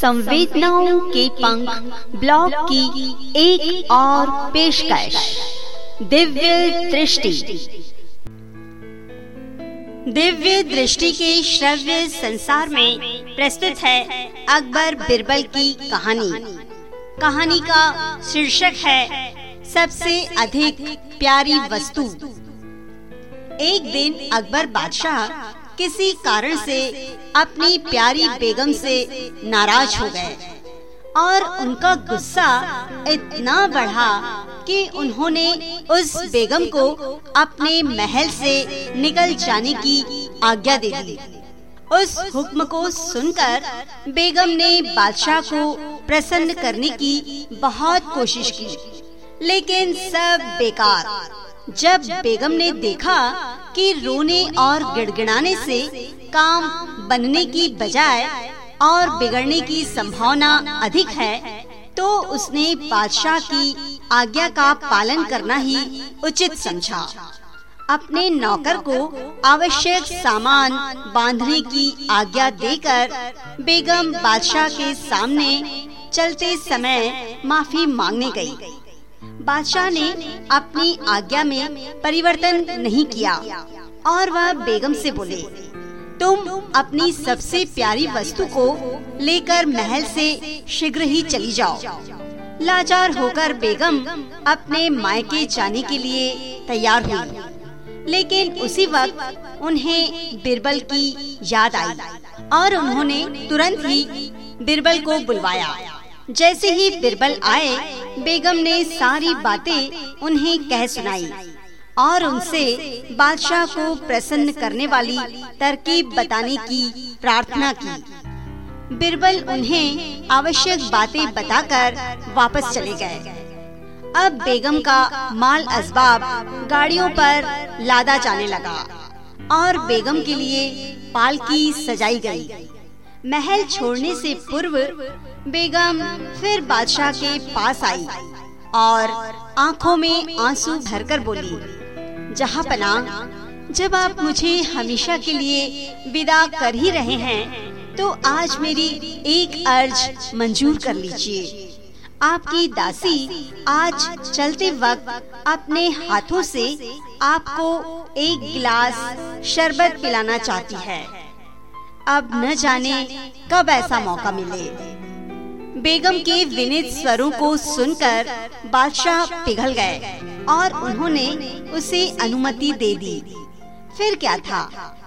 संवेदनाओं के पंख ब्लॉग की एक और पेशकश। दिव्य दृष्टि। दिव्य दृष्टि के श्रव्य संसार में प्रस्तुत है अकबर बिरबल की कहानी। कहानी का शीर्षक है, सबसे अधिक प्यारी वस्तु। एक दिन अकबर बादशाह किसी कारण से अपनी प्यारी बेगम से नाराज़ हो गए। और उनका गुस्सा इतना बढ़ा कि उन्होंने उस बेगम को अपने महल से निकल जाने की आज्ञा दे दी। उस हुक्म को सुनकर बेगम ने बादशाह को प्रसन्न करने की बहुत कोशिश की, लेकिन सब बेकार। जब बेगम ने देखा कि रोने और गिड़गिड़ाने से काम बनने की बजाय और बिगड़ने की संभावना अधिक है तो उसने बादशाह की आज्ञा का पालन करना ही उचित समझा अपने नौकर को आवश्यक सामान बांधने की आज्ञा देकर बेगम बादशाह के सामने चलते समय माफ़ी मांगने गई। बादशाह ने अपनी आज्ञा में परिवर्तन नहीं किया और वह बेगम से बोले, तुम अपनी सबसे प्यारी वस्तु को लेकर महल से शीघ्र ही चली जाओ। लाचार होकर बेगम अपने मायके जाने के लिए तैयार हुई। लेकिन उसी वक्त उन्हें बिरबल की याद आई और उन्होंने तुरंत ही बिरबल को बुलवाया। जैसे ही बिरबल आए बेगम ने सारी बातें उन्हें कह सुनाई और उनसे बादशाह को प्रसन्न करने वाली तरकीब बताने की प्रार्थना की। बिरबल उन्हें आवश्यक बातें बताकर वापस चले गए। अब बेगम का माल असबाब गाड़ियों पर लादा जाने लगा और बेगम के लिए पालकी सजाई गई। महल छोड़ने से पूर्व बेगम फिर बादशाह के पास आई और आँखों में आँसू भरकर बोली, जहाँ पना जब आप मुझे हमेशा के लिए विदा कर ही रहे हैं तो आज मेरी एक अर्ज़ मंजूर कर लीजिए। आपकी दासी आज चलते वक्त अपने हाथों से आपको एक गिलास शरबत पिलाना चाहती है। अब न जाने कब ऐसा मौका मिले। बेगम के विनित स्वरों को सुनकर बादशाह पिघल गए और उन्होंने उसे अनुमति दे दी। फिर क्या था?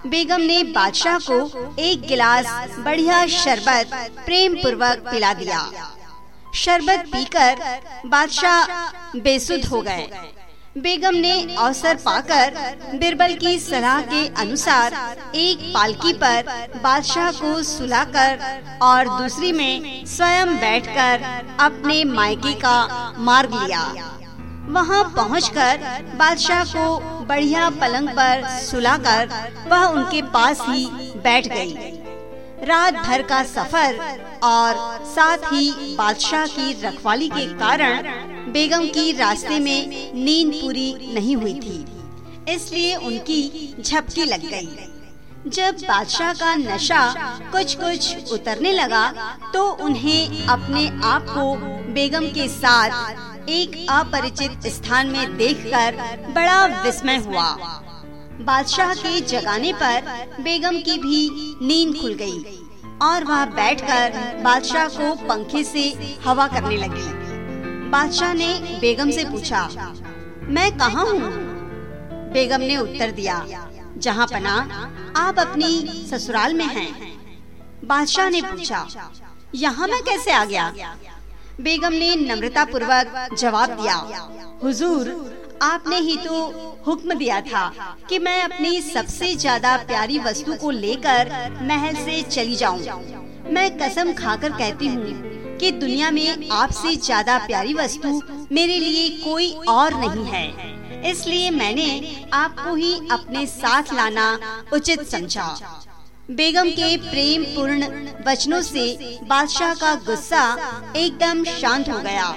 बेगम ने बादशाह को एक गिलास बढ़िया शरबत प्रेम पूर्वक पिला दिया। शरबत पीकर बादशाह बेसुध हो गए। बेगम ने अवसर पाकर बिरबल की सलाह के अनुसार एक पालकी पर बादशाह को सुलाकर और दूसरी में स्वयं बैठकर अपने मायके का मार्ग लिया वहाँ पहुंचकर बादशाह को बढ़िया पलंग पर सुलाकर वह उनके पास ही बैठ गई। रात भर का सफ़र और साथ ही बादशाह की रखवाली के कारण बेगम की रास्ते में नींद पूरी नहीं हुई थी। इसलिए उनकी झपकी लग गई। जब बादशाह का नशा कुछ कुछ उतरने लगा तो उन्हें अपने आप को बेगम के साथ एक अपरिचित स्थान में देखकर बड़ा विस्मय हुआ। बादशाह के जगाने पर बेगम की भी नींद खुल गई और वह बैठकर बादशाह को पंखे से हवा करने लगी। बादशाह ने बेगम से पूछा, मैं कहाँ हूँ बेगम ने उत्तर दिया, जहाँ पना आप अपनी ससुराल में हैं। बादशाह ने पूछा, यहाँ मैं कैसे आ गया बेगम ने नम्रता पूर्वक जवाब दिया, हुजूर, आपने ही तो हुक्म दिया था कि मैं अपनी सबसे ज़्यादा प्यारी वस्तु को लेकर महल से चली जाऊँ। मैं कसम खाकर कहती हूँ कि दुनिया में आपसे ज़्यादा प्यारी वस्तु मेरे लिए कोई और नहीं है। इसलिए मैंने आपको ही अपने साथ लाना उचित समझा। बेगम के प्रेम पूर्ण वचनों से बादशाह का गुस्सा एकदम शांत हो गया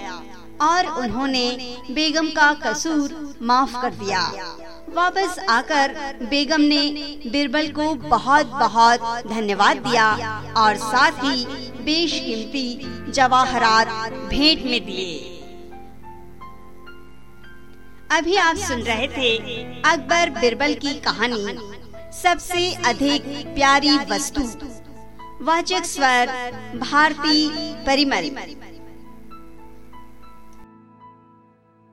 और उन्होंने बेगम का कसूर माफ़ कर दिया। वापस आकर बेगम ने बिरबल को बहुत बहुत धन्यवाद दिया और साथ ही बेशकीमती जवाहरात भेंट में दिए। अभी आप सुन रहे थे अकबर बिरबल की कहानी। सबसे अधिक प्यारी वस्तु, वाचक स्वर, भारती परिमल।